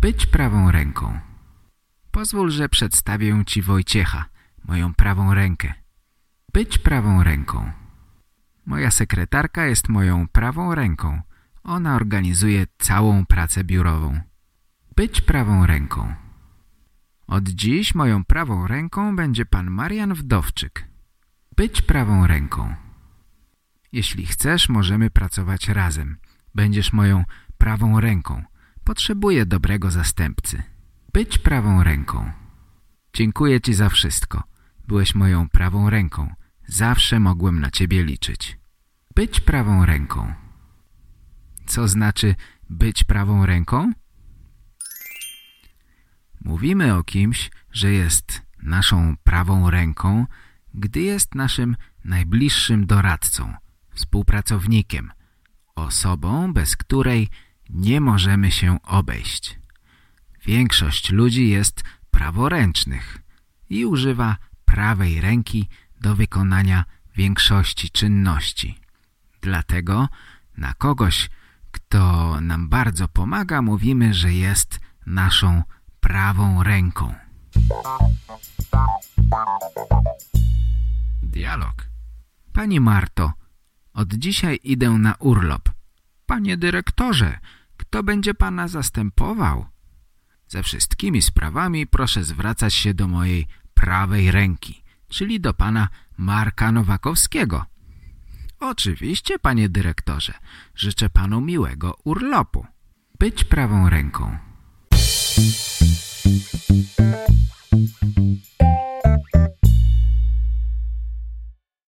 Być prawą ręką. Pozwól, że przedstawię Ci Wojciecha, moją prawą rękę. Być prawą ręką. Moja sekretarka jest moją prawą ręką. Ona organizuje całą pracę biurową. Być prawą ręką. Od dziś moją prawą ręką będzie pan Marian Wdowczyk. Być prawą ręką. Jeśli chcesz, możemy pracować razem. Będziesz moją prawą ręką. Potrzebuję dobrego zastępcy. Być prawą ręką. Dziękuję Ci za wszystko. Byłeś moją prawą ręką. Zawsze mogłem na Ciebie liczyć. Być prawą ręką. Co znaczy być prawą ręką? Mówimy o kimś, że jest naszą prawą ręką, gdy jest naszym najbliższym doradcą, współpracownikiem, osobą, bez której nie możemy się obejść. Większość ludzi jest praworęcznych i używa prawej ręki do wykonania większości czynności. Dlatego na kogoś, kto nam bardzo pomaga, mówimy, że jest naszą prawą ręką. Dialog. Pani Marto, od dzisiaj idę na urlop. Panie dyrektorze, kto będzie pana zastępował? Ze wszystkimi sprawami proszę zwracać się do mojej prawej ręki, czyli do pana Marka Nowakowskiego. Oczywiście, panie dyrektorze, życzę panu miłego urlopu. Być prawą ręką.